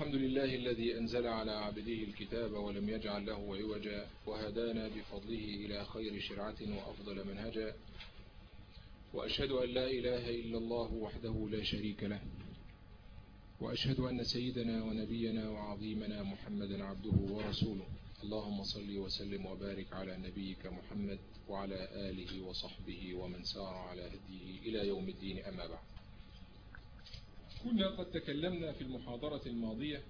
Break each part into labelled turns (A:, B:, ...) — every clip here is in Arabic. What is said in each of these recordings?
A: الحمد لله الذي أنزل على عبده الكتاب ولم يجعل له عوجا وهدانا بفضله إلى خير شرعة وأفضل منهجا. وأشهد أن لا إله إلا الله وحده لا شريك له. وأشهد أن سيدنا ونبينا وعظيمنا محمدا عبده ورسوله. اللهم صل وسلم وبارك على نبيك محمد وعلى آله وصحبه ومن سار على هديه إلى يوم الدين أما بعد. كنا قد تكلمنا في المحاضرة الماضية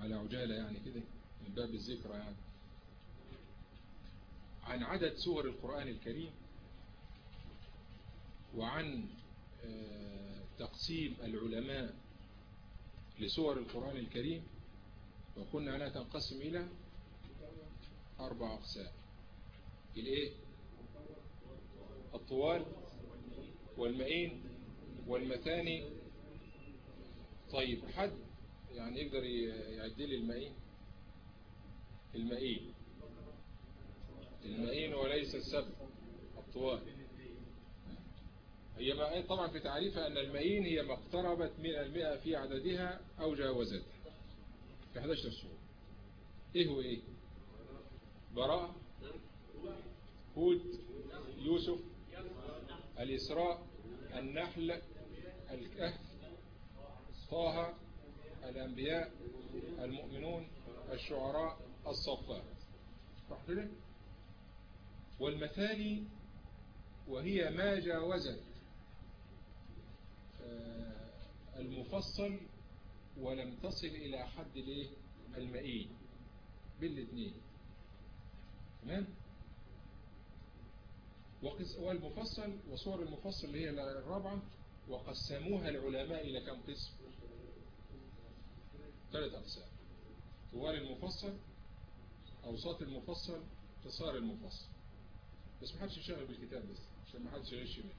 A: على عجالة يعني كده من باب الذكرى يعني عن عدد سور القرآن الكريم وعن تقسيم العلماء لسور القرآن الكريم وقلنا أنها تنقسم إلى أربع أقسام. الإيه؟ الطوال والمئين والمثاني طيب حد يعني يقدر يعدل المئين؟ المئين. المئين وليس السبع الطوال. هي طبعا في تعريفها أن المئين هي ما اقتربت من المئة في عددها أو جاوزتها. في 11 سورة إيه هو إيه؟ براء هود يوسف الإسراء النحل الكهف طه الأنبياء المؤمنون الشعراء الصفات صح كده؟ والمثاني وهي ما جاوزت المفصل ولم تصل إلى حد الايه المئين. بالاثنين تمام؟ والمفصل وصور المفصل اللي هي الرابعة وقسموها العلماء إلى كم قسم؟ ثلاث أقسام. طوال المفصل أوساط المفصل قصار المفصل. بس ما حدش يشغل بالكتاب بس عشان ما حدش يغش منه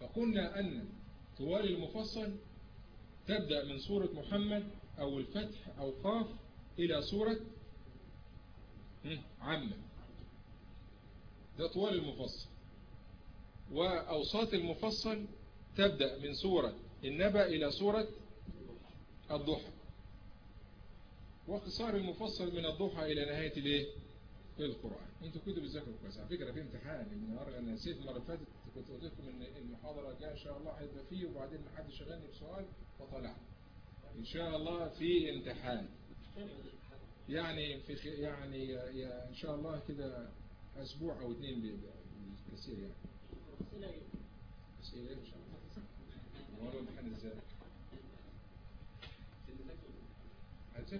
A: فقلنا أن طوال المفصل تبدأ من سورة محمد أو الفتح أو قاف إلى سورة عامة ده طوال المفصل. وأوساط المفصل تبدأ من سورة النبأ إلى سورة الضحى. وقصار المفصل من الضحى إلى نهاية الإيه؟ القرآن. أنتوا كنتوا بتذاكروا كويس. على فكرة في امتحان النهارده أنا نسيت المرة اللي فاتت كنت قلت لكم إن المحاضرة الجاية إن شاء الله هيبقى فيه وبعدين حد شغلني بسؤال فطلع إن شاء الله في امتحان. يعني في يعني إن شاء الله كده أسبوع أو اثنين بالكثير يعني. اسئله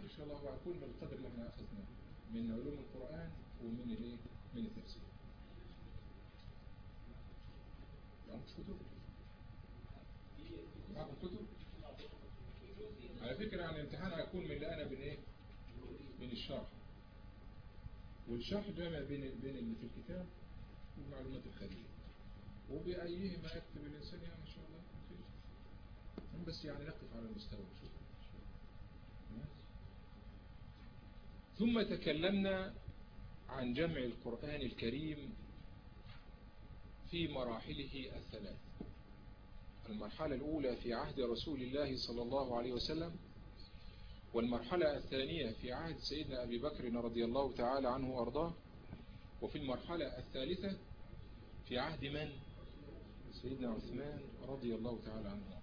A: ان شاء الله وهكون من القدر اللي إحنا اخذناه من علوم القرآن ومن الايه من التفسير معكم كتب معكم كتب على فكرة عن الامتحان هيكون من اللي أنا بين إيه من الشرح والشرح جامع بين بين اللي في الكتاب والمعلومات الخارجية وبأيهما يكتب الإنسان يعني إن شاء الله بس يعني نقف على المستوى ثم تكلمنا عن جمع القرآن الكريم في مراحله الثلاث. المرحلة الأولى في عهد رسول الله صلى الله عليه وسلم والمرحلة الثانية في عهد سيدنا أبي بكر رضي الله تعالى عنه وأرضاه وفي المرحلة الثالثة في عهد من؟ سيدنا عثمان رضي الله تعالى عنه.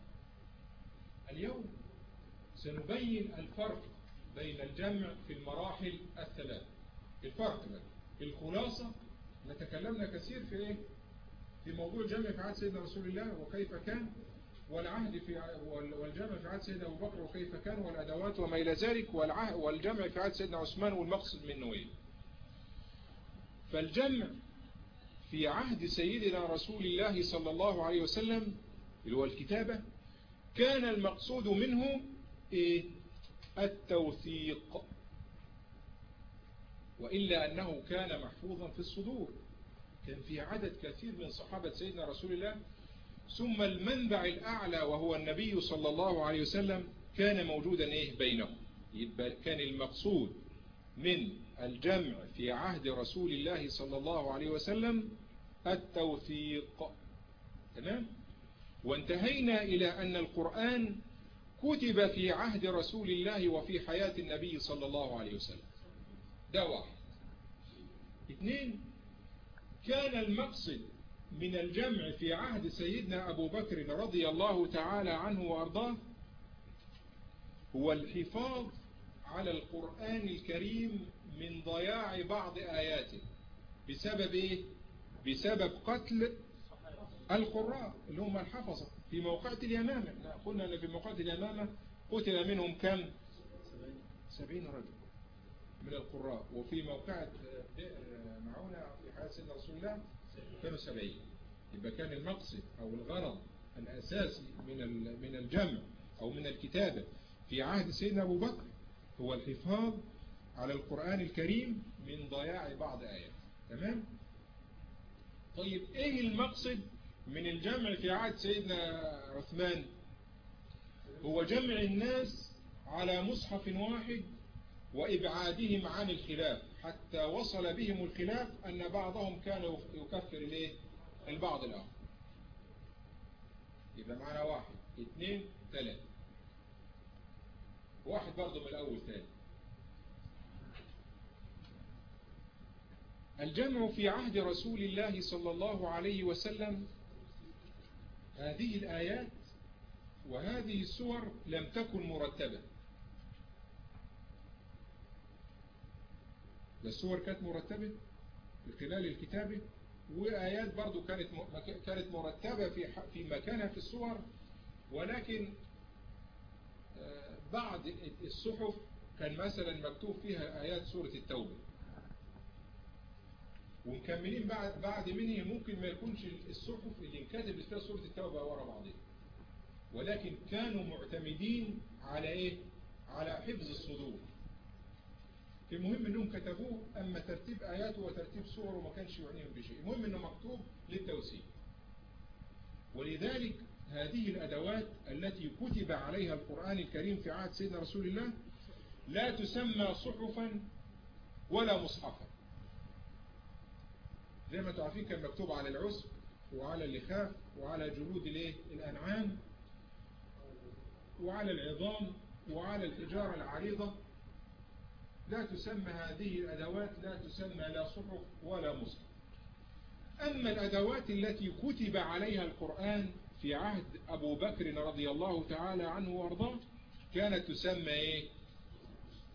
A: اليوم سنبين الفرق بين الجمع في المراحل الثلاث. الفرق بقى. الخلاصة نتكلمنا كثير في إيه؟ في موضوع الجمع في عهد سيدنا رسول الله وكيف كان والعهد في والجمع في عهد سيدنا أبو بكر وكيف كان والأدوات وما إلى ذلك والجمع في عهد سيدنا عثمان والمقصد منه إيه؟ فالجمع في عهد سيدنا رسول الله صلى الله عليه وسلم اللي هو الكتابة كان المقصود منه إيه؟ التوثيق. وإلا أنه كان محفوظا في الصدور. كان في عدد كثير من صحابة سيدنا رسول الله. ثم المنبع الأعلى وهو النبي صلى الله عليه وسلم كان موجودا إيه؟ بينهم. يبقى كان المقصود من الجمع في عهد رسول الله صلى الله عليه وسلم التوثيق. تمام؟ وانتهينا إلى أن القرآن كتب في عهد رسول الله وفي حياة النبي صلى الله عليه وسلم. ده واحد. اثنين كان المقصد من الجمع في عهد سيدنا أبو بكر رضي الله تعالى عنه وأرضاه هو الحفاظ على القرآن الكريم من ضياع بعض آياته. بسبب إيه؟ بسبب قتل القراء اللي هم الحفظة في موقعة اليمامة. قلنا أن في موقعة اليمامة قتل منهم كم؟ سبعين رجل من القراء. وفي موقعة معونة في حياة سيدنا رسول الله كانوا سبعين. يبقى كان المقصد أو الغرض الأساسي من من الجمع أو من الكتابة في عهد سيدنا أبو بكر هو الحفاظ على القرآن الكريم من ضياع بعض آيات. تمام؟ طيب إيه المقصد من الجمع في عهد سيدنا عثمان؟ هو جمع الناس على مصحف واحد وإبعادهم عن الخلاف. حتى وصل بهم الخلاف أن بعضهم كان يكفر الإيه؟ البعض الآخر. يبقى معنا واحد اثنين ثلاثة واحد برضه من الأول ثاني الجمع في عهد رسول الله صلى الله عليه وسلم. هذه الآيات وهذه السور لم تكن مرتبة. السور كانت مرتبة خلال الكتابة وآيات برضو كانت كانت مرتبة في في مكانها في الصور ولكن بعض الصحف كان مثلا مكتوب فيها آيات سورة التوبة. ومكملين بعد بعد منه ممكن ما يكونش الصحف اللي انكتبت فيها سورة التوبة ورا بعضها. ولكن كانوا معتمدين على إيه؟ على حفظ الصدور. المهم إنهم كتبوه أما ترتيب اياته وترتيب صوره ما كانش يعنيهم بشيء. المهم إنه مكتوب للتوسيع. ولذلك هذه الأدوات التي كتب عليها القرآن الكريم في عهد سيدنا رسول الله لا تسمى صحفا ولا مصحفا. زي ما تعرفين كان مكتوب على العسب وعلى اللخاف وعلى جلود الايه؟ الأنعام وعلى العظام وعلى الحجارة العريضة. لا تسمى هذه الأدوات لا تسمى لا صحف ولا مصحف أما الأدوات التي كتب عليها القرآن في عهد أبو بكر رضي الله تعالى عنه وأرضاه كانت تسمى إيه؟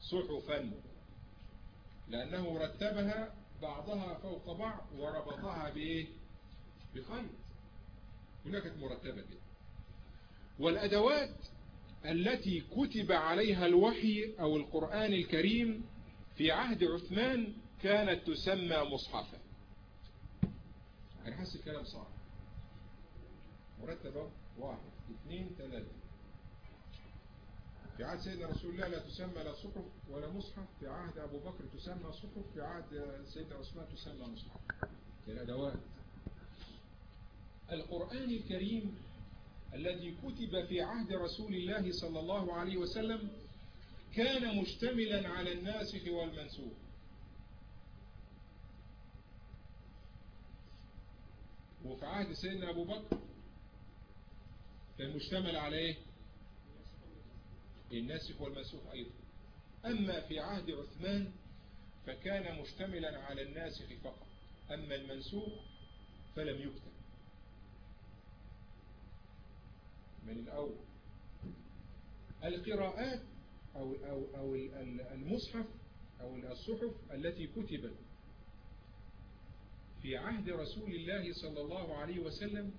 A: صحفا لأنه رتبها بعضها فوق بعض وربطها بإيه؟ بخيط. هناك مرتبة. كده والأدوات التي كتب عليها الوحي أو القرآن الكريم في عهد عثمان كانت تسمى مصحفا أنا حاسس الكلام صعب. مرتبة واحد اثنين ثلاثة. في عهد سيدنا رسول الله لا تسمى لا صحف ولا مصحف. في عهد أبو بكر تسمى صحف في عهد سيدنا عثمان تسمى مصحف. الأدوات القرآن الكريم الذي كتب في عهد رسول الله صلى الله عليه وسلم كان مشتملا على الناسخ والمنسوخ. وفي عهد سيدنا أبو بكر كان مشتمل على إيه؟ الناسخ والمنسوخ أيضا. أما في عهد عثمان فكان مشتملا على الناسخ فقط. أما المنسوخ فلم يكتب من الأول. القراءات أو, أو, أو المصحف أو الصحف التي كتبت في عهد رسول الله صلى الله عليه وسلم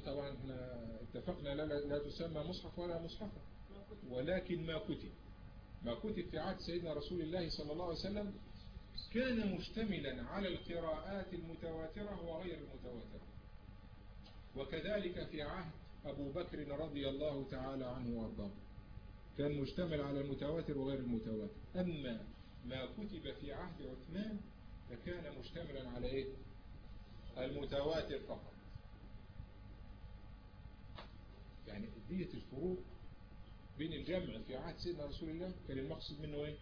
A: طبعا إحنا اتفقنا لا, لا تسمى مصحف ولا مصحفا ولكن ما كتب. ما كتب في عهد سيدنا رسول الله صلى الله عليه وسلم كان مشتملا على القراءات المتواترة وغير المتواترة. وكذلك في عهد أبو بكر رضي الله تعالى عنه وأرضاه. كان مشتمل على المتواتر وغير المتواتر. أما ما كتب في عهد عثمان فكان مشتملا على إيه؟ المتواتر فقط. يعني دية الفروق بين الجمع في عهد سيدنا رسول الله كان المقصد منه إيه؟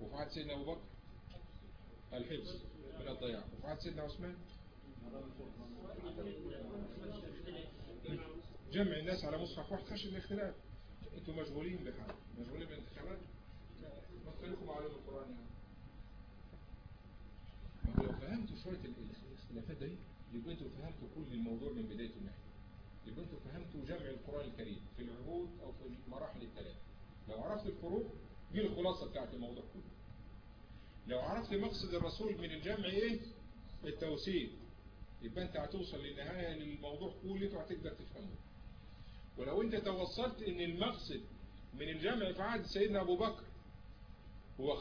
A: وفي عهد سيدنا أبو بكر الحفظ من الضياع. وفي عهد سيدنا عثمان جمع الناس على مصحف واحد خشن الاختلاف. أنتوا مشغولين بحاجة مشغولين بانتخابات ما تخليكم على القرآن يعني. لو فهمتوا شوية الاختلافات دي يبقى أنتوا فهمتوا كل الموضوع من بدايته النهاية يبقى أنتوا فهمتوا جمع القرآن الكريم في العهود أو في المراحل الثلاثة لو عرفت الفروق دي الخلاصة بتاعت الموضوع كله. لو عرفت مقصد الرسول من الجمع إيه؟ التوسيط يبقى أنت هتوصل للنهاية للموضوع كله وهتقدر تفهمه. ولو أنت توصلت إن المقصد من الجمع في عهد سيدنا أبو بكر هو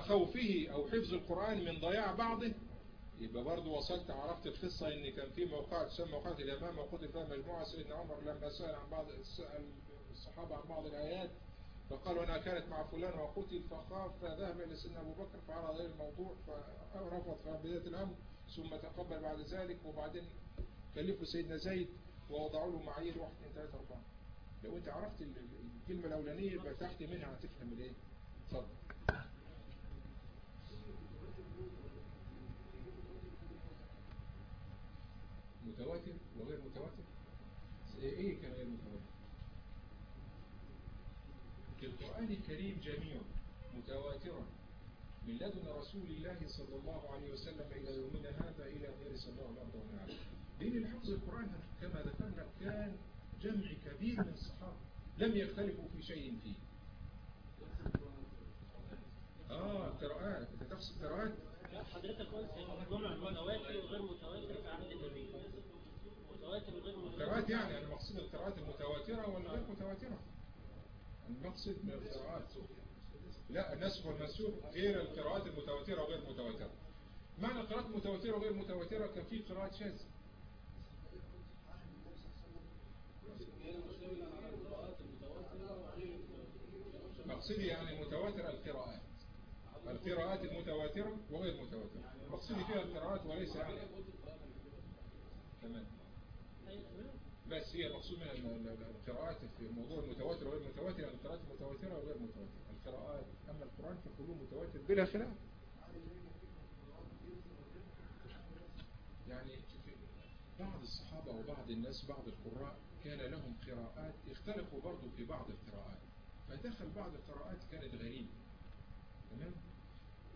A: خوفه أو حفظ القرآن من ضياع بعضه يبقى برضه وصلت عرفت القصة إن كان في موقع تسمى موقعة الإمام وقتل فيها مجموعة سيدنا عمر لما سأل عن بعض الصحابة عن بعض الآيات فقالوا أنها كانت مع فلان وقتل فخاف فذهب إلى سيدنا أبو بكر فعرض عليه الموضوع فرفض في بداية الأمر ثم تقبل بعد ذلك وبعدين كلفوا سيدنا زيد ووضعوا له معايير واحد اثنين ثلاثة أربعة لو أنت عرفت الكلمة الأولانية يبقى تحت منها هتفهم الإيه؟ اتفضل متواتر وغير متواتر؟ إيه كان غير متواتر؟ القرآن الكريم جميع متواترا من لدن رسول الله صلى الله عليه وسلم إلى يومنا هذا إلى يرث الله الأرض عليها لأن الحفظ القرآن كما ذكرنا كان جمع كبير من الصحابة لم يختلفوا في شيء فيه. آه قراءات. أنت تقصد قراءات؟
B: حضرتك قلت جمع متواتر وغير متواتر عهد النبي. متواتر وغير متواتر.
A: قراءات يعني أنا مقصود القراءات المتواترة ولا غير متواترة؟ المقصد من القراءات. لا النسخ والمنسوخ غير القراءات المتواترة وغير متواترة. معنى القراءات المتواترة وغير متواترة؟ كان في قراءات شاذة. مقصدي يعني متواتر القراءات القراءات المتواترة وغير متواترة. مقصدي فيها القراءات وليس يعني تمام. بس هي مقصود من القراءات في موضوع المتواتر وغير المتواتر يعني القراءات المتواترة وغير متواترة. القراءات أما القرآن فكله متواتر بلا خلاف. يعني بعض الصحابة وبعض الناس بعض القراء كان لهم قراءات اختلفوا برضو في بعض القراءات. فدخل بعض القراءات كانت غريبة. تمام؟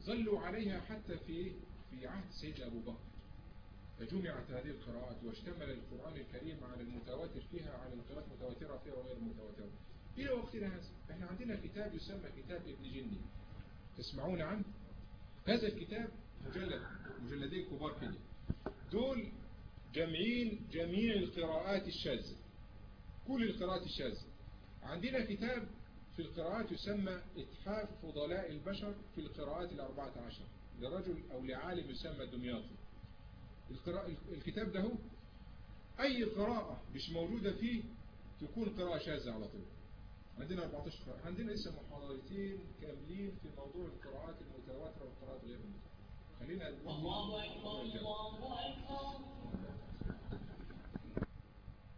A: ظلوا عليها حتى في في عهد سيدنا أبو بكر. فجمعت هذه القراءات واشتمل القرآن الكريم على المتواتر فيها على القراءات المتواترة فيها وغير المتواترة. إلى وقتنا هذا إحنا عندنا كتاب يسمى كتاب ابن جني. تسمعون عنه؟ هذا الكتاب مجلد مجلدين كبار كده دول جمعين جميع القراءات الشاذة. كل القراءات الشاذة. عندنا كتاب في القراءات يسمى إتحاف فضلاء البشر في القراءات الأربعة عشر. لرجل أو لعالم يسمى دمياطي القراءة الكتاب ده هو أي قراءة مش موجودة فيه تكون قراءة شاذة على طول. عندنا 14 قراءة. عندنا لسه محاضرتين كاملين في موضوع القراءات المتواترة والقراءات غير المتواترة. خلينا
C: الله أكبر الله أكبر.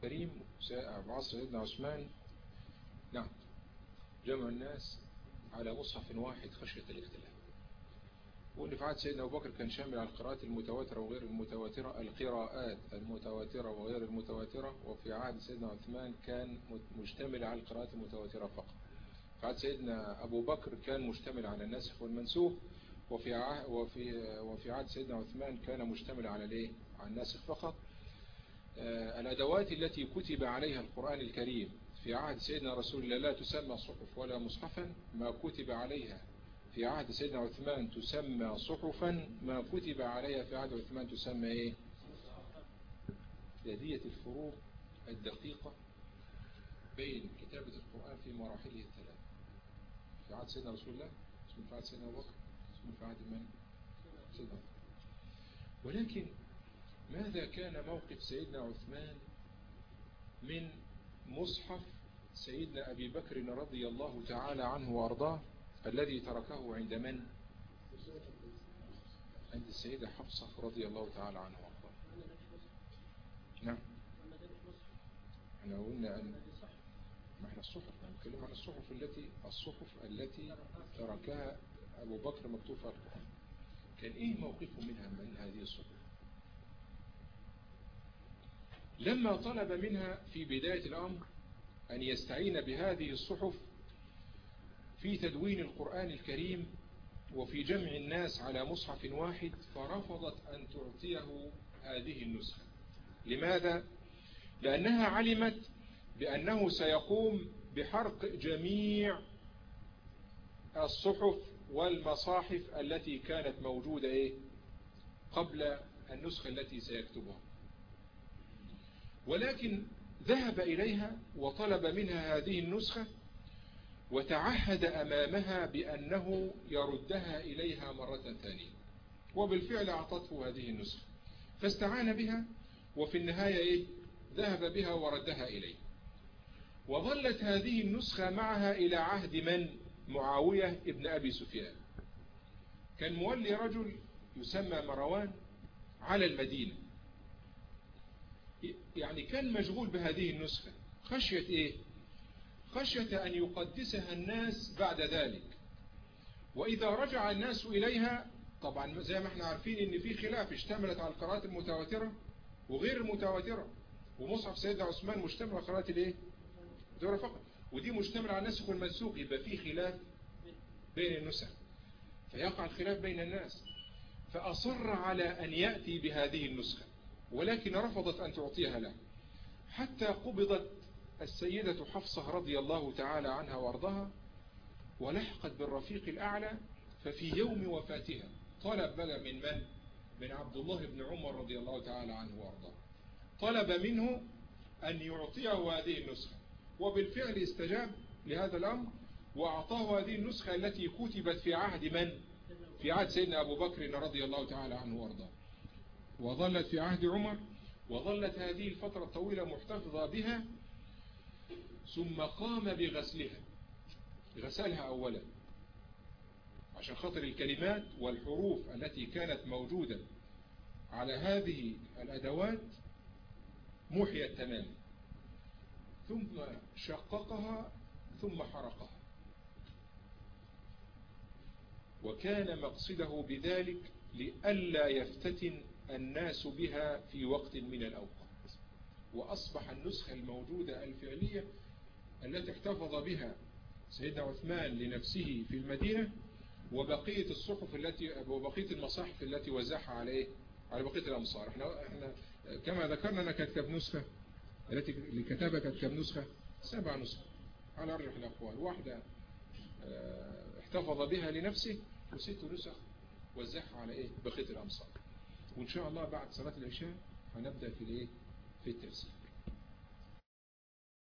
A: كريم بعصر سيدنا عثمان. نعم. جمع الناس على مصحف واحد خشية الاختلاف. وإن في عهد سيدنا أبو بكر كان شامل على القراءات المتواترة وغير المتواترة القراءات المتواترة وغير المتواترة وفي عهد سيدنا عثمان كان مشتمل على القراءات المتواترة فقط. في عهد سيدنا أبو بكر كان مشتمل على النسخ والمنسوخ وفي عهد وفي وفي عهد سيدنا عثمان كان مشتمل على الإيه؟ على الناسخ فقط. آه الأدوات التي كتب عليها القرآن الكريم في عهد سيدنا رسول الله لا تسمى صحف ولا مصحفا ما كتب عليها. في عهد سيدنا عثمان تسمى صحفا ما كتب عليها. في عهد عثمان تسمى إيه؟ هدية الفروق الدقيقة بين كتابة القرآن في مراحله الثلاث. في عهد سيدنا رسول الله اسمه في عهد سيدنا أبو بكر اسمه في عهد من؟ سيدنا ولكن ماذا كان موقف سيدنا عثمان من مصحف سيدنا أبي بكر رضي الله تعالى عنه وأرضاه الذي تركه عند من؟ عند السيدة حفصة رضي الله تعالى عنها وارضاها نعم. إحنا قلنا أن ما إحنا الصحف نتكلم عن الصحف التي الصحف التي تركها أبو بكر مكتوب في القرآن. كان إيه موقفه منها من هذه الصحف؟ لما طلب منها في بداية الأمر أن يستعين بهذه الصحف في تدوين القرآن الكريم وفي جمع الناس على مصحف واحد فرفضت أن تعطيه هذه النسخة لماذا؟ لأنها علمت بأنه سيقوم بحرق جميع الصحف والمصاحف التي كانت موجودة إيه؟ قبل النسخة التي سيكتبها ولكن ذهب إليها وطلب منها هذه النسخة وتعهد أمامها بأنه يردها إليها مرة ثانية. وبالفعل أعطته هذه النسخة. فاستعان بها وفي النهاية إيه؟ ذهب بها وردها إليه. وظلت هذه النسخة معها إلى عهد من؟ معاوية ابن أبي سفيان. كان مولي رجل يسمى مروان على المدينة. يعني كان مشغول بهذه النسخة. خشية إيه؟ خشية أن يقدسها الناس بعد ذلك. وإذا رجع الناس إليها طبعا زي ما إحنا عارفين إن في خلاف اشتملت على القراءات المتواترة وغير المتواترة. ومصحف سيدنا عثمان مشتمل على قراءات الإيه؟ دورة فقط. ودي مشتمل على النسخ والمنسوخ يبقى في خلاف بين النسخ. فيقع الخلاف بين الناس. فأصر على أن يأتي بهذه النسخة. ولكن رفضت أن تعطيها له حتى قبضت السيدة حفصة رضي الله تعالى عنها وارضها ولحقت بالرفيق الأعلى ففي يوم وفاتها طلب بقى من من؟ من عبد الله بن عمر رضي الله تعالى عنه وأرضاه طلب منه أن يعطيه هذه النسخة وبالفعل استجاب لهذا الأمر وأعطاه هذه النسخة التي كتبت في عهد من؟ في عهد سيدنا أبو بكر رضي الله تعالى عنه وأرضاه وظلت في عهد عمر وظلت هذه الفترة الطويلة محتفظة بها ثم قام بغسلها غسلها أولا عشان خاطر الكلمات والحروف التي كانت موجودة على هذه الأدوات محيت تماما. ثم شققها ثم حرقها. وكان مقصده بذلك لئلا يفتتن الناس بها في وقت من الأوقات. وأصبح النسخة الموجودة الفعلية التي احتفظ بها سيدنا عثمان لنفسه في المدينة وبقية الصحف التي وبقية المصاحف التي وزعها على إيه على بقية الأمصار. إحنا, إحنا كما ذكرنا أنا كانت كم نسخة. التي لكتابة كانت كم نسخة. سبع نسخ. على أرجح الأقوال. واحدة احتفظ بها لنفسه وست نسخ وزعها على إيه بقية الأمصار. وإن شاء الله بعد صلاة العشاء هنبدأ في الإيه؟ في التفسير.